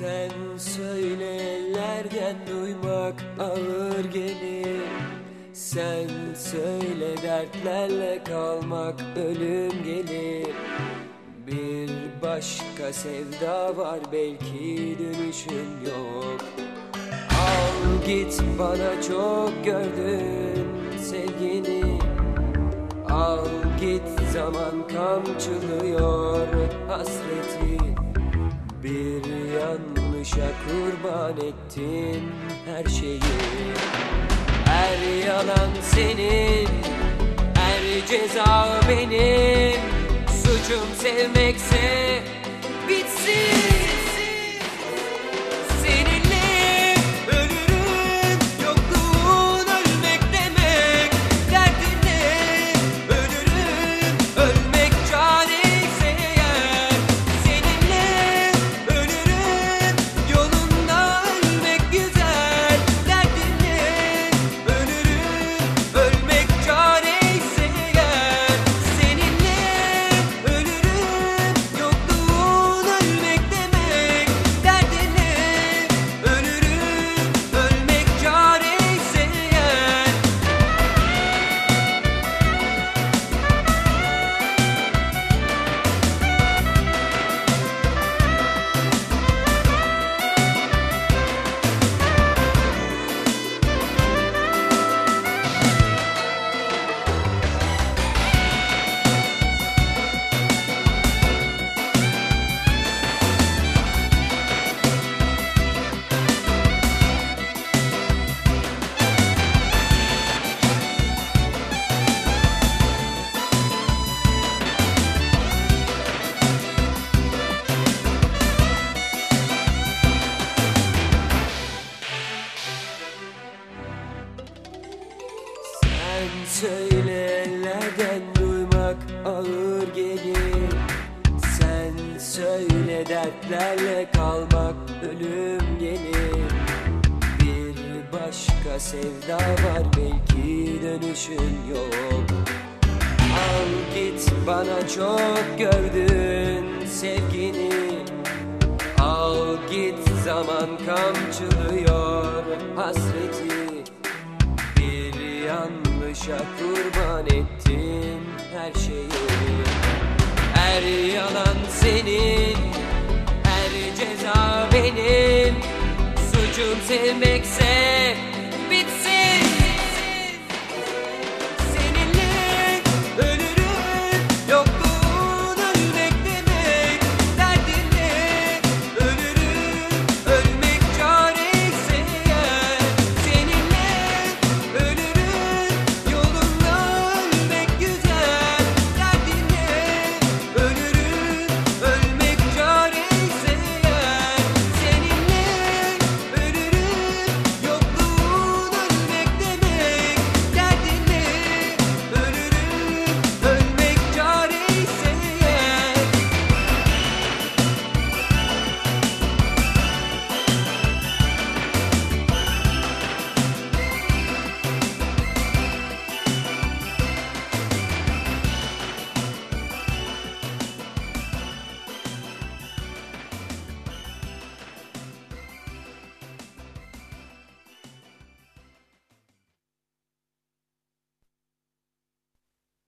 Sen söyle ellerden duymak ağır gelir. Sen söyle dertlerle kalmak ölüm gelir. Bir başka sevda var belki dönüşün yok. Al git bana çok gördün sevgini. Al git zaman kamçılıyor hasreti Bir yanlışa kurban ettin her şeyi. Her yalan senin, her ceza benim. Suçum sevmekse bitsin ellerden duymak ağır gelir. Sen söyle dertlerle kalmak ölüm gelir. Bir başka sevda var belki dönüşün yok. Al git bana çok gördün sevgini. Al git zaman kamçılıyor hasreti. Bir yanlışa kurban ettin her şeyi. Her yalan senin, her ceza benim. Suçum sevmekse